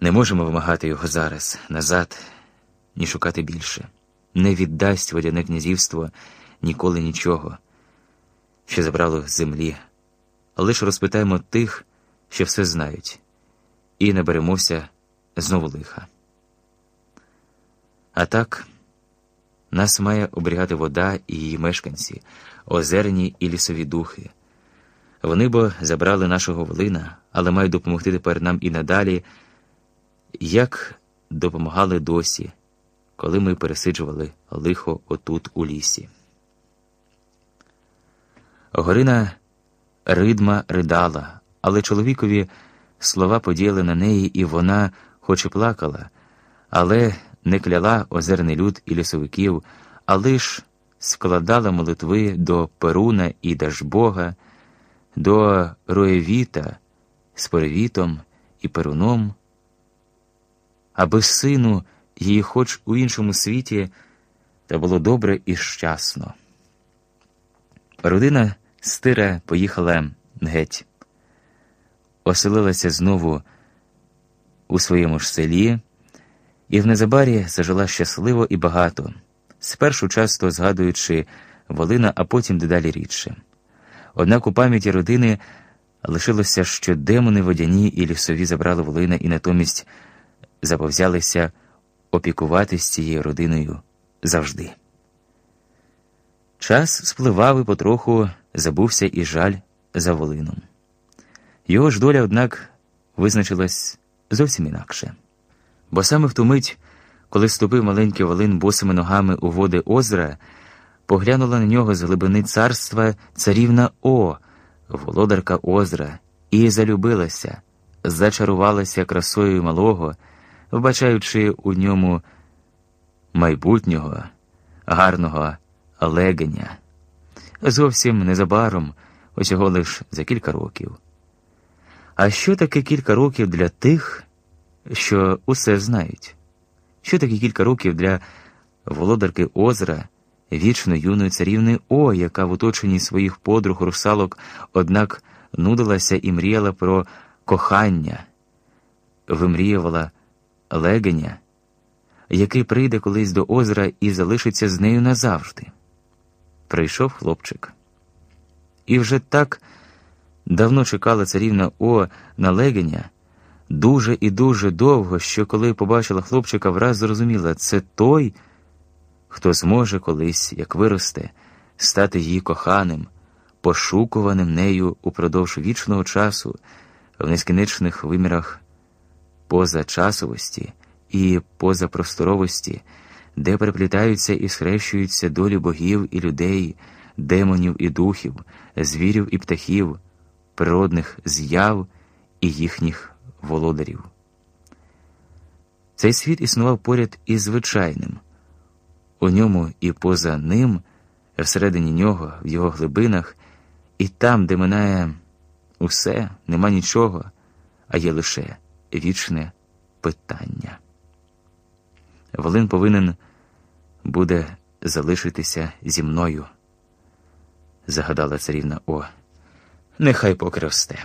Не можемо вимагати його зараз, назад, ні шукати більше. Не віддасть водяне князівство ніколи нічого, що забрало землі, лише розпитаємо тих, що все знають, і не беремося знову лиха. А так, нас має оберігати вода і її мешканці, озерні і лісові духи. Вони бо забрали нашого волина, але мають допомогти тепер нам і надалі, як допомагали досі, коли ми пересиджували лихо отут у лісі. Горина ридма ридала, але чоловікові слова подіяли на неї, і вона, хоч і плакала, але не кляла озерний люд і лісовиків, а лиш складала молитви до Перуна і Дажбога, до Роєвіта з Перевітом і Перуном, аби сину її, хоч у іншому світі, та було добре і щасно. Родина стира поїхала геть, оселилася знову у своєму ж селі і в незабарі зажила щасливо і багато, спершу часто згадуючи Волина, а потім дедалі рідше. Однак у пам'яті родини лишилося, що демони водяні і лісові забрали Волина і натомість заповзялися опікуватись цією родиною завжди. Час спливав і потроху забувся і жаль за Волином. Його ж доля, однак, визначилась зовсім інакше. Бо саме в ту мить, коли ступив маленький Волин босими ногами у води озера, поглянула на нього з глибини царства царівна О, володарка озера, і залюбилася, зачарувалася красою малого, вбачаючи у ньому майбутнього, гарного легеня. Зовсім незабаром, усього лиш за кілька років. А що таке кілька років для тих, що усе знають? Що таке кілька років для володарки озера, вічно юної царівни О, яка в оточенні своїх подруг русалок, однак нудилася і мріяла про кохання, вимріювала легеня, який прийде колись до озера і залишиться з нею назавжди? Прийшов хлопчик. І вже так давно чекала царівна О на легеня, дуже і дуже довго, що коли побачила хлопчика, враз зрозуміла, це той, хто зможе колись, як виросте, стати її коханим, пошукуваним нею упродовж вічного часу, в нескінчених вимірах позачасовості і позапросторовості, де переплітаються і схрещуються долі богів і людей, демонів і духів, звірів і птахів, природних з'яв і їхніх володарів. Цей світ існував поряд із звичайним, у ньому і поза ним, всередині нього, в його глибинах, і там, де минає усе, нема нічого, а є лише вічне питання. Волин повинен буде залишитися зі мною, загадала царівна О. Нехай поки росте.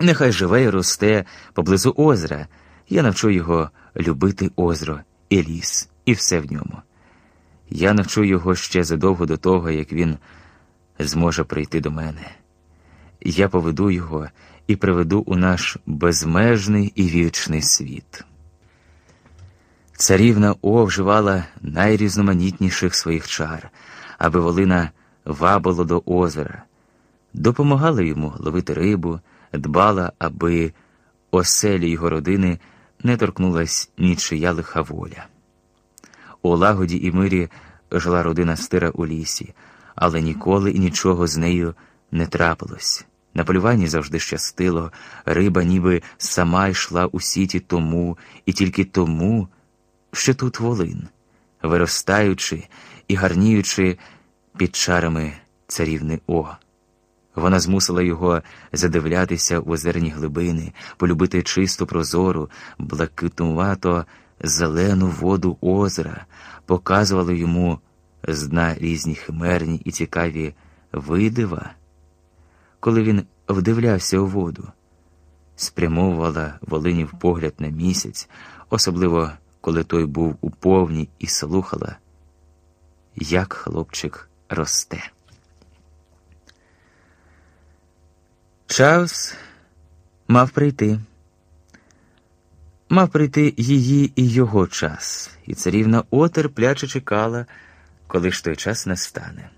Нехай живе і росте поблизу озера. Я навчу його любити озеро і ліс, і все в ньому. Я навчу його ще задовго до того, як він зможе прийти до мене. Я поведу його і приведу у наш безмежний і вічний світ. Царівна О вживала найрізноманітніших своїх чар, аби волина вабило до озера, допомагала йому ловити рибу, дбала, аби оселі його родини не торкнулась нічия лиха воля. У лагоді і мирі жила родина стира у лісі, але ніколи і нічого з нею не трапилось. На полюванні завжди щастило, риба ніби сама йшла у сіті тому і тільки тому, що тут волин, виростаючи і гарніючи під чарами царівни О. Вона змусила його задивлятися в озерні глибини, полюбити чисту прозору, блакитнувато зелену воду озера, показувала йому з дна різні химерні і цікаві видива. Коли він вдивлявся у воду, спрямовувала Волинів погляд на місяць, особливо коли той був у повній і слухала, як хлопчик росте. Чарльз мав прийти. Мав прийти її і його час, і царівна отерпляче чекала, коли ж той час настане.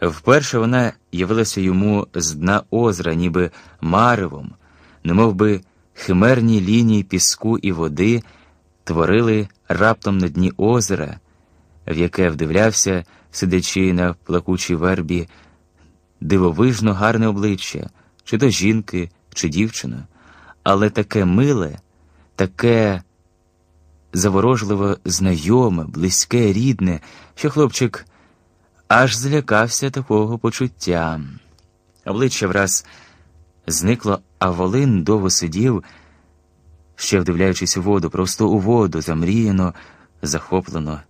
Вперше вона явилася йому з дна озера, ніби маревом, немов би химерні лінії піску і води творили раптом на дні озера, в яке вдивлявся, сидячи на плакучій вербі, дивовижно гарне обличчя, чи то жінки, чи дівчина, але таке миле, таке заворожливо знайоме, близьке, рідне, що хлопчик аж злякався такого почуття. Обличчя враз зникло, а Волин довго сидів, ще вдивляючись у воду, просто у воду, замріяно, захоплено